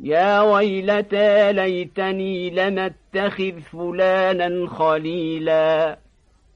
يا ويلتى ليتني لم أتخذ فلانا خليلا.